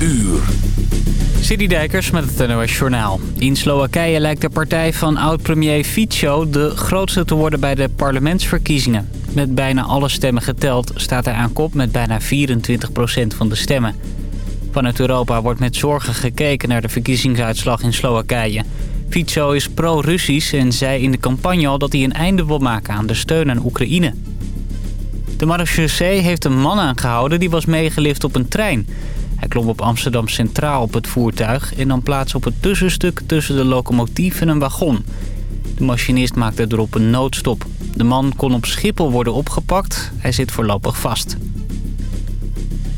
uur. Dijkers met het NOS Journaal. In Slowakije lijkt de partij van oud-premier Fico de grootste te worden bij de parlementsverkiezingen. Met bijna alle stemmen geteld staat hij aan kop met bijna 24% van de stemmen. Vanuit Europa wordt met zorgen gekeken naar de verkiezingsuitslag in Slowakije. Fico is pro-Russisch en zei in de campagne al dat hij een einde wil maken aan de steun aan Oekraïne. De marechaussee heeft een man aangehouden die was meegelift op een trein. Hij klom op Amsterdam Centraal op het voertuig en nam plaats op het tussenstuk tussen de locomotief en een wagon. De machinist maakte erop een noodstop. De man kon op Schiphol worden opgepakt. Hij zit voorlopig vast.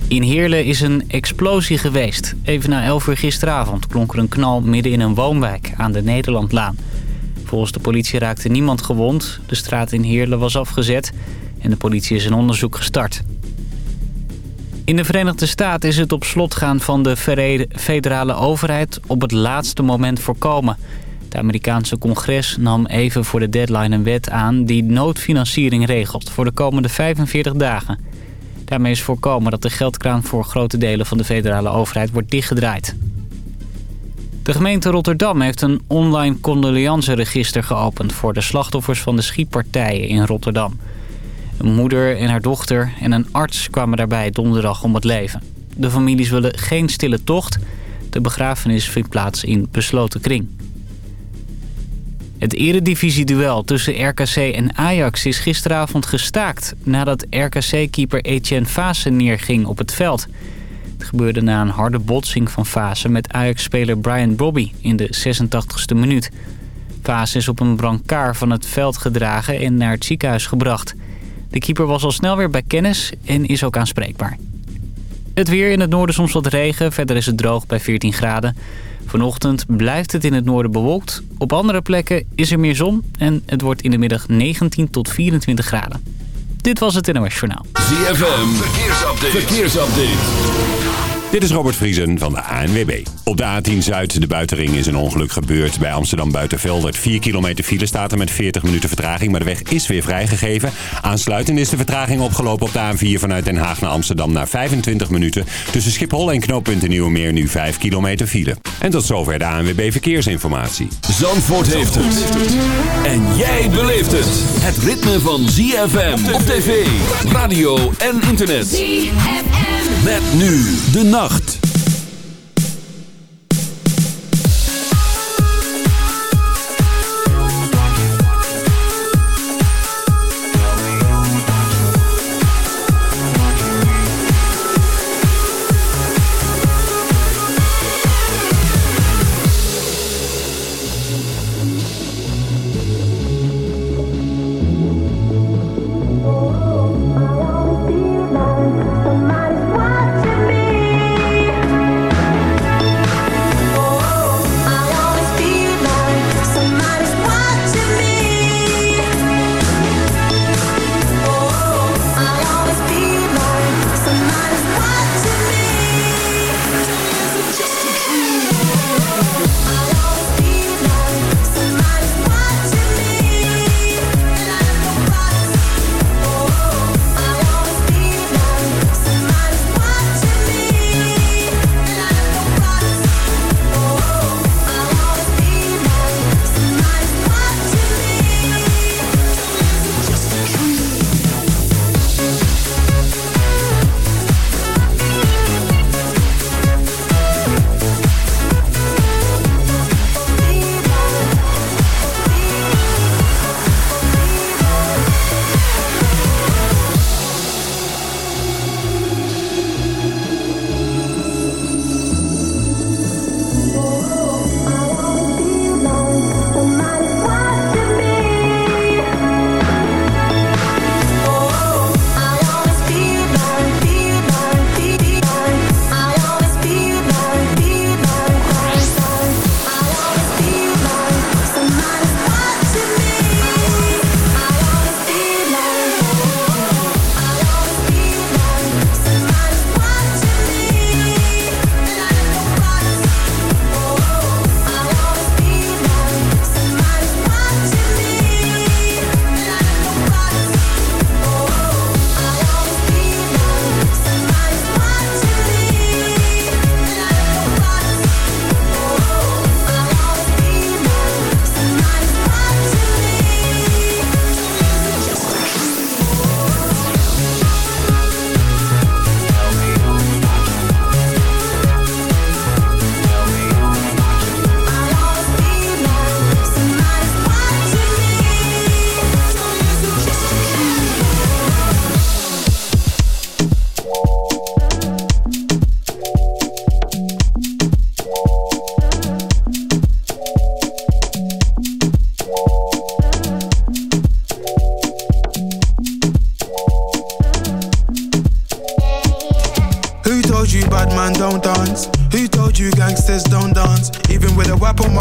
In Heerlen is een explosie geweest. Even na 11 uur gisteravond klonk er een knal midden in een woonwijk aan de Nederlandlaan. Volgens de politie raakte niemand gewond. De straat in Heerlen was afgezet en de politie is een onderzoek gestart. In de Verenigde Staten is het op slot gaan van de federale overheid op het laatste moment voorkomen. Het Amerikaanse congres nam even voor de deadline een wet aan die noodfinanciering regelt voor de komende 45 dagen. Daarmee is voorkomen dat de geldkraan voor grote delen van de federale overheid wordt dichtgedraaid. De gemeente Rotterdam heeft een online condoleanceregister geopend... voor de slachtoffers van de schietpartijen in Rotterdam. Een moeder en haar dochter en een arts kwamen daarbij donderdag om het leven. De families willen geen stille tocht. De begrafenis vindt plaats in besloten kring. Het eredivisie-duel tussen RKC en Ajax is gisteravond gestaakt... nadat RKC-keeper Etienne Fase neerging op het veld. Het gebeurde na een harde botsing van Fase met Ajax-speler Brian Bobby in de 86e minuut. Fase is op een brancard van het veld gedragen en naar het ziekenhuis gebracht. De keeper was al snel weer bij kennis en is ook aanspreekbaar. Het weer in het noorden soms wat regen, verder is het droog bij 14 graden... Vanochtend blijft het in het noorden bewolkt. Op andere plekken is er meer zon en het wordt in de middag 19 tot 24 graden. Dit was het NOS Journaal. ZFM, verkeersupdate. verkeersupdate. Dit is Robert Vriesen van de ANWB. Op de A10 Zuid, de buitenring, is een ongeluk gebeurd. Bij Amsterdam Buitenveldert 4 kilometer file staat er met 40 minuten vertraging. Maar de weg is weer vrijgegeven. Aansluitend is de vertraging opgelopen op de A4 vanuit Den Haag naar Amsterdam naar 25 minuten. Tussen Schiphol en knooppunt Nieuwemeer nu 5 kilometer file. En tot zover de ANWB Verkeersinformatie. Zandvoort heeft het. En jij beleeft het. Het ritme van ZFM op tv, radio en internet. ZFM. Met nu de nacht. Dance?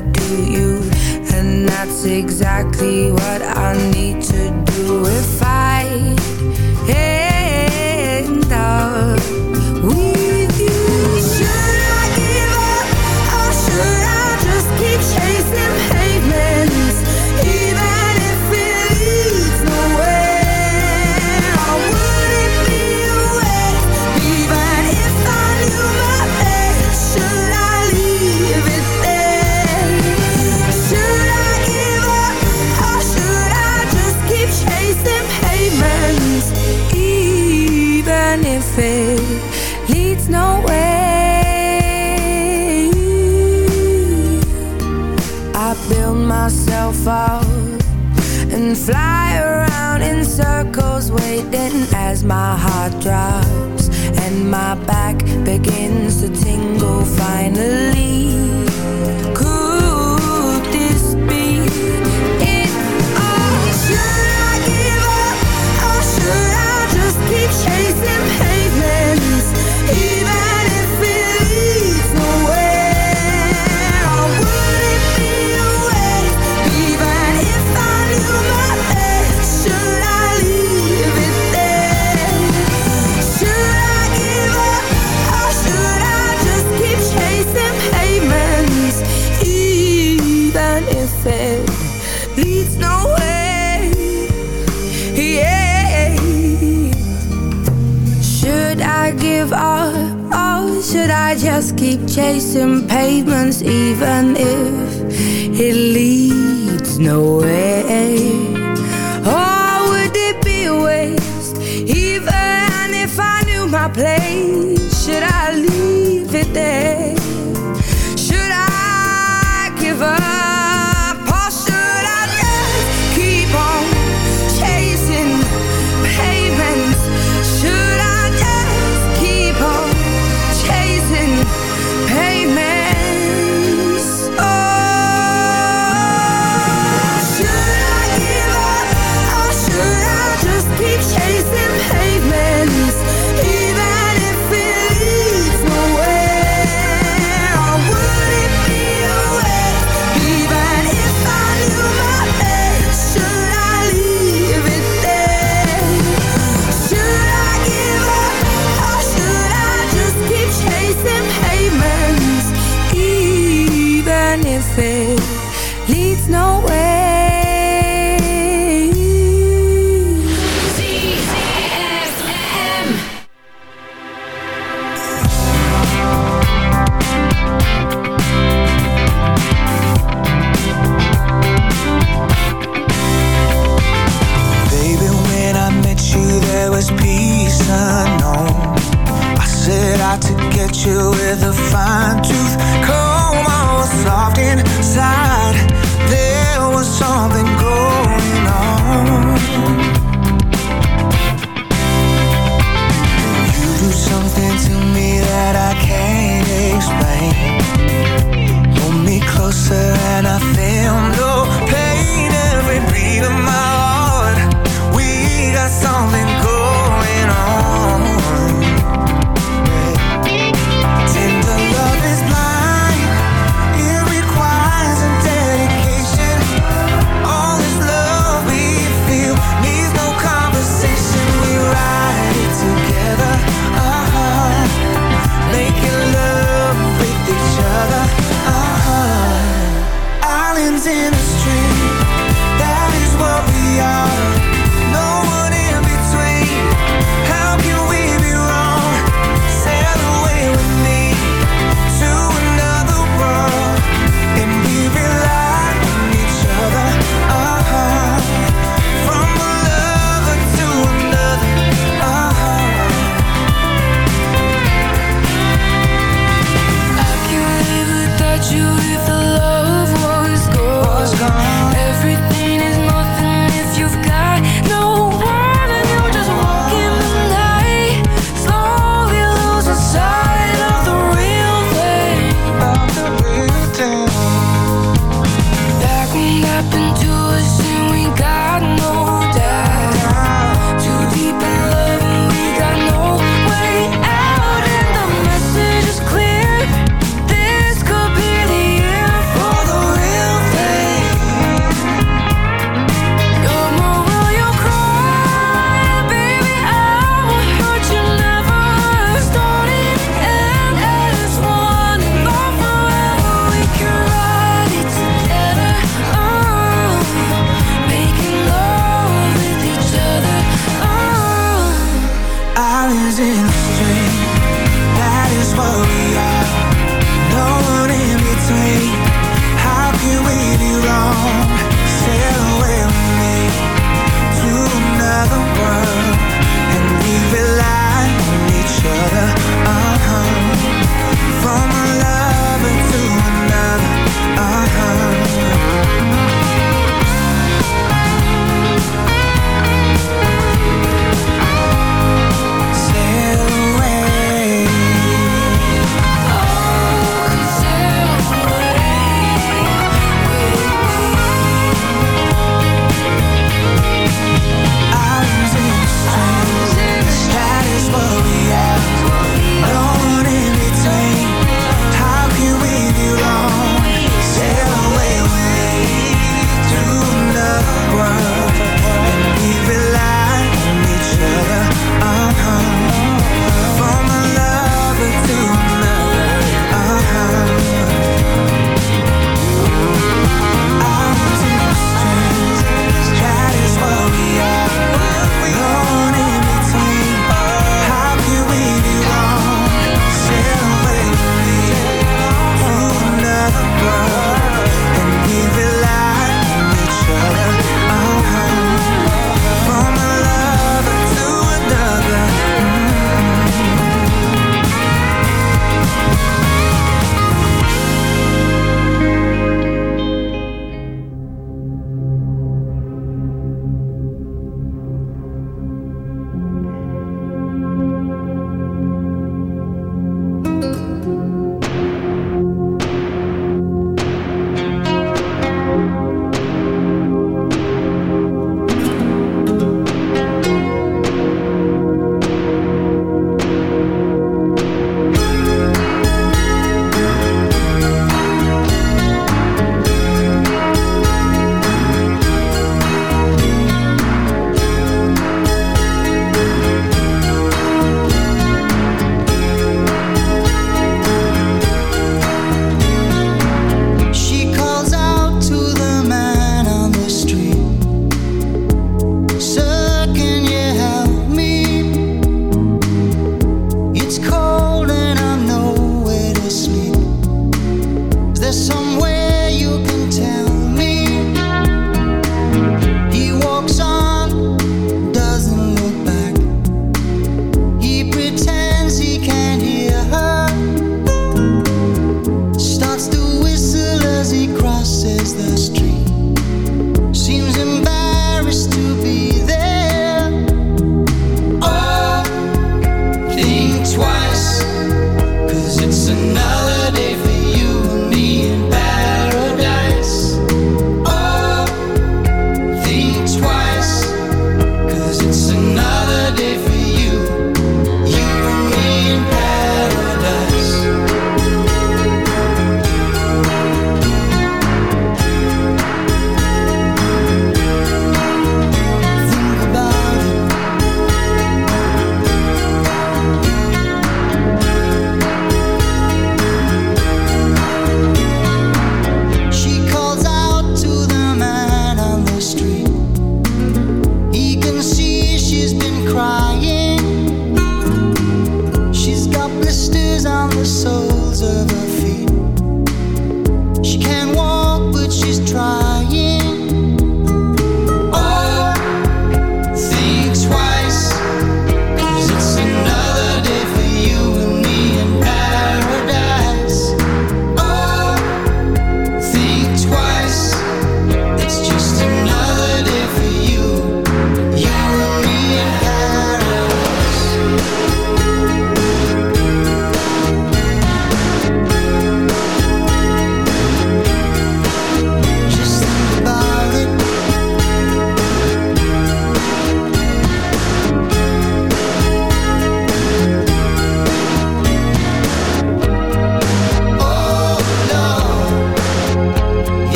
do you? And that's exactly what I need to chasing pavements even if it leads nowhere. Oh, would it be a waste even if I knew my place?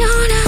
así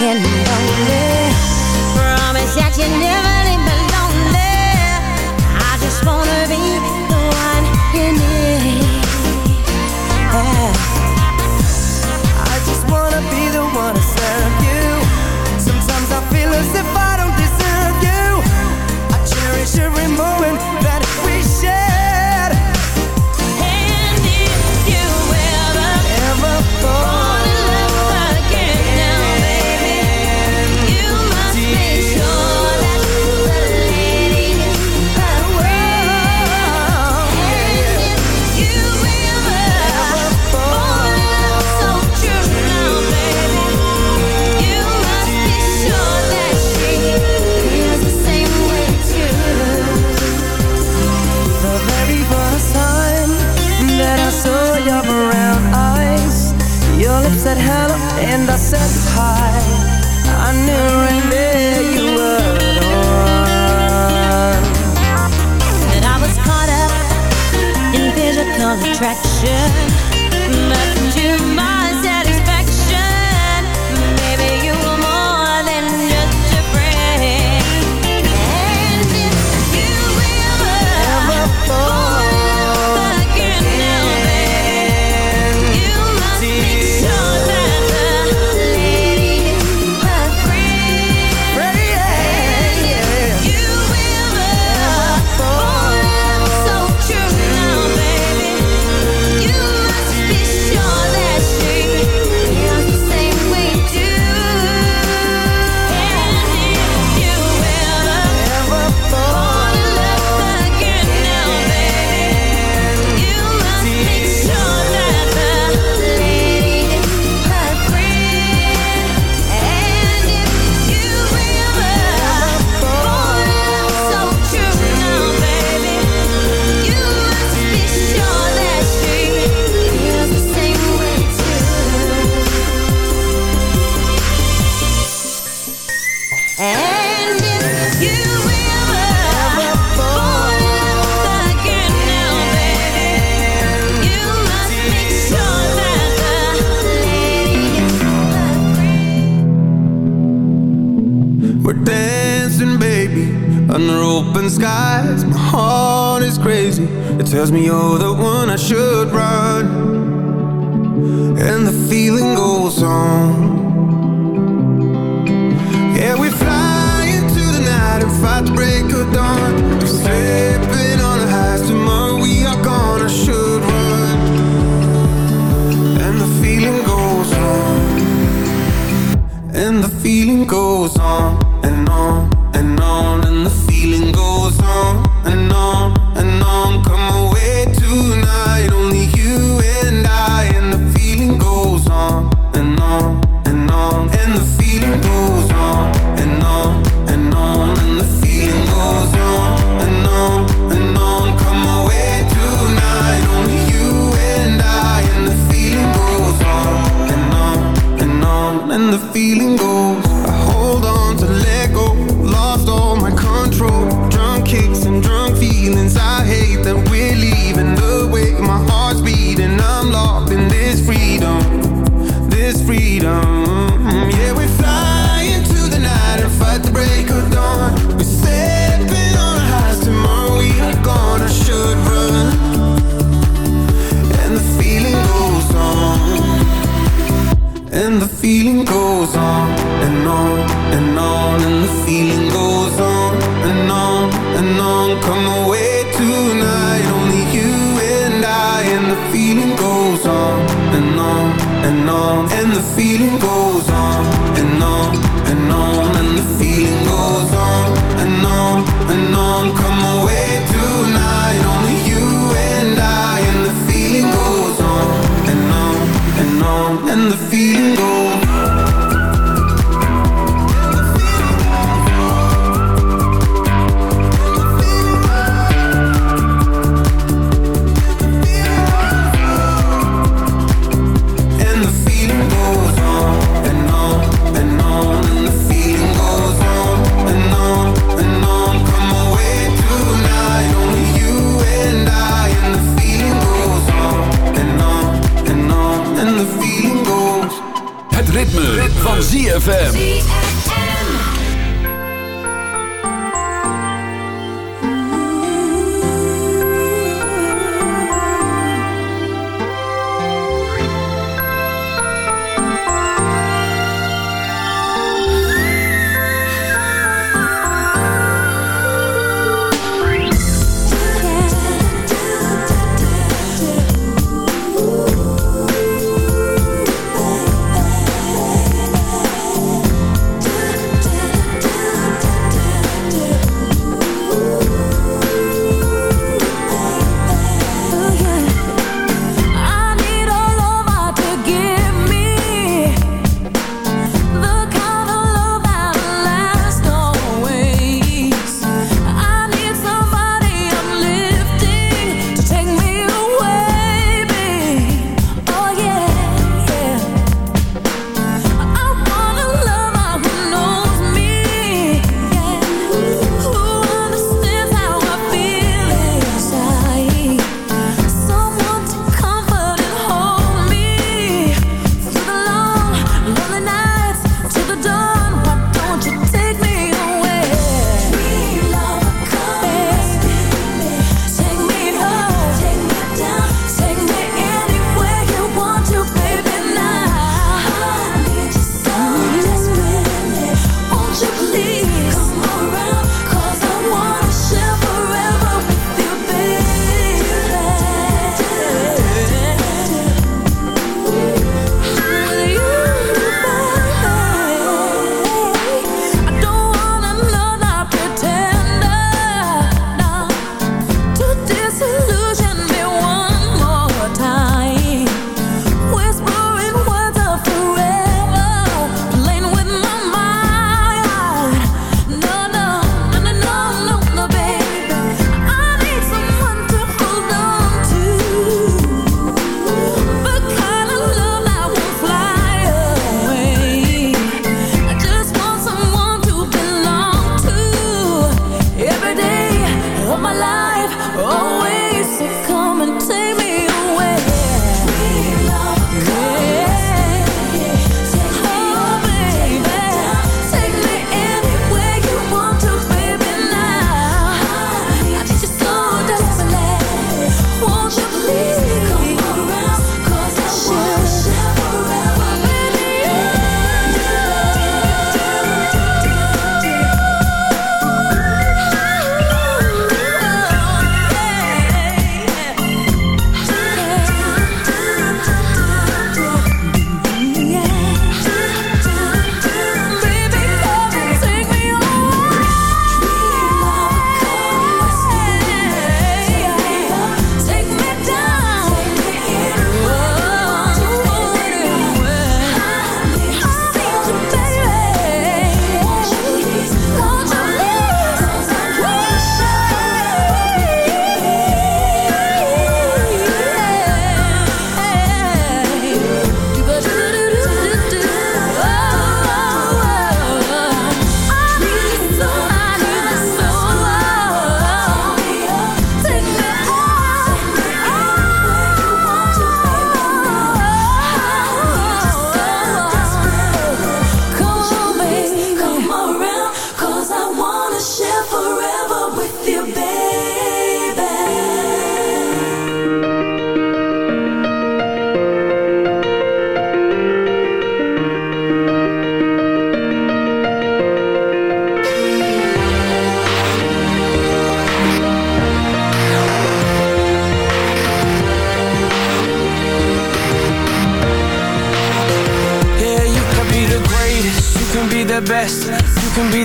and and I said hi. I knew right there you were the one. That I was caught up in physical attraction.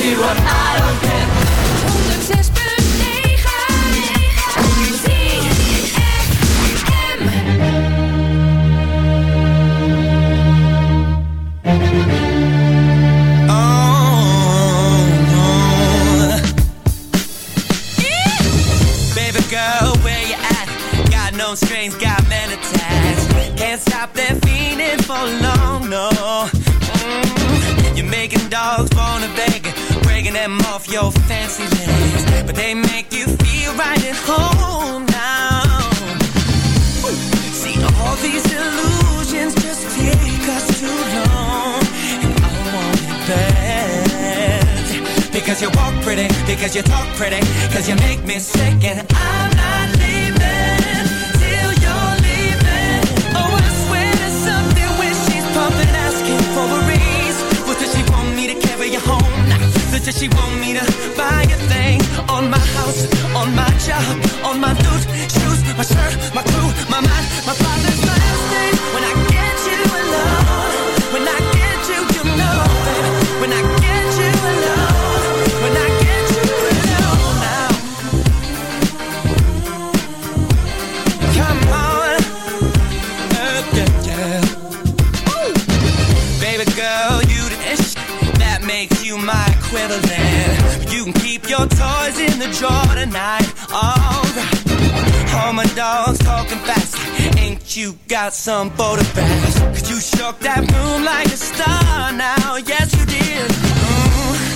Zie wat I don't care. pretty, because you talk pretty, because you make me sick, and I'm not leaving till you're leaving. Oh, I swear there's something when she's pumping, asking for a raise. What does she want me to carry you home? What does she want me to buy a thing? On my house, on my job, on my boots, shoes, my shirt, my crew, my mind, my. score tonight. Alright, all my dogs talking fast. Ain't you got some boat of bass? Cause you shook that room like a star now. Yes, you did. Ooh,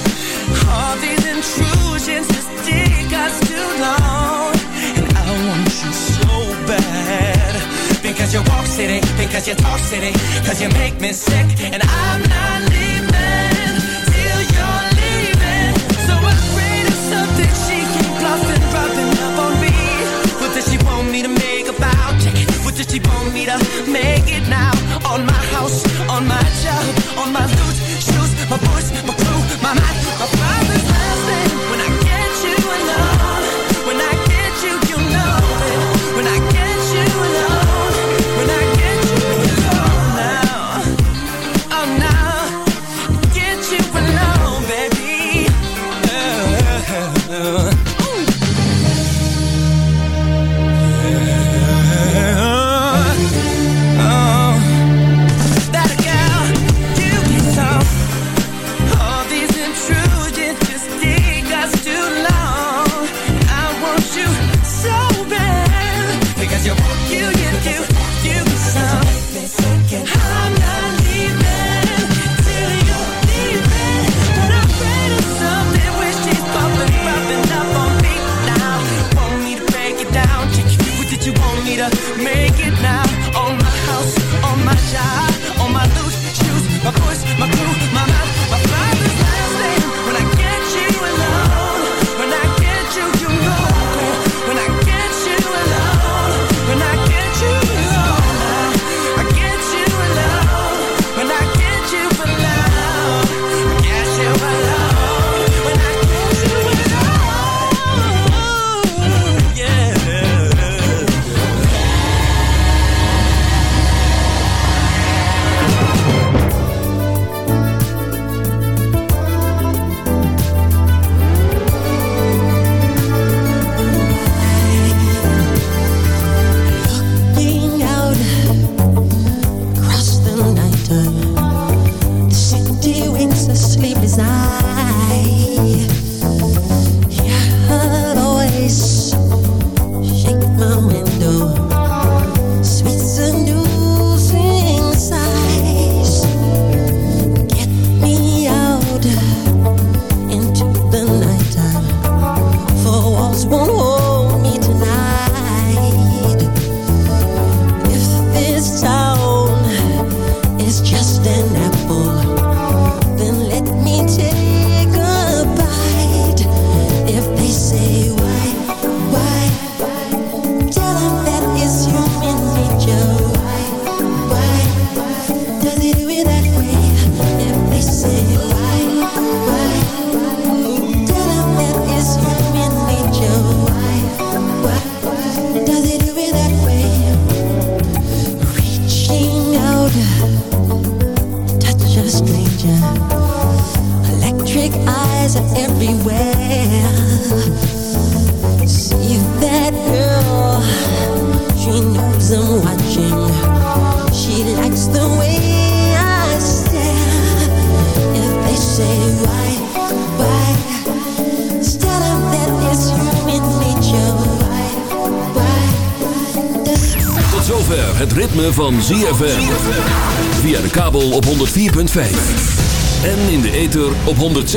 all these intrusions just take us too long. And I want you so bad. Because you walk city, because you talk city, cause you make me sick, and I'm not leaving. just keep on me to make it now. On my house, on my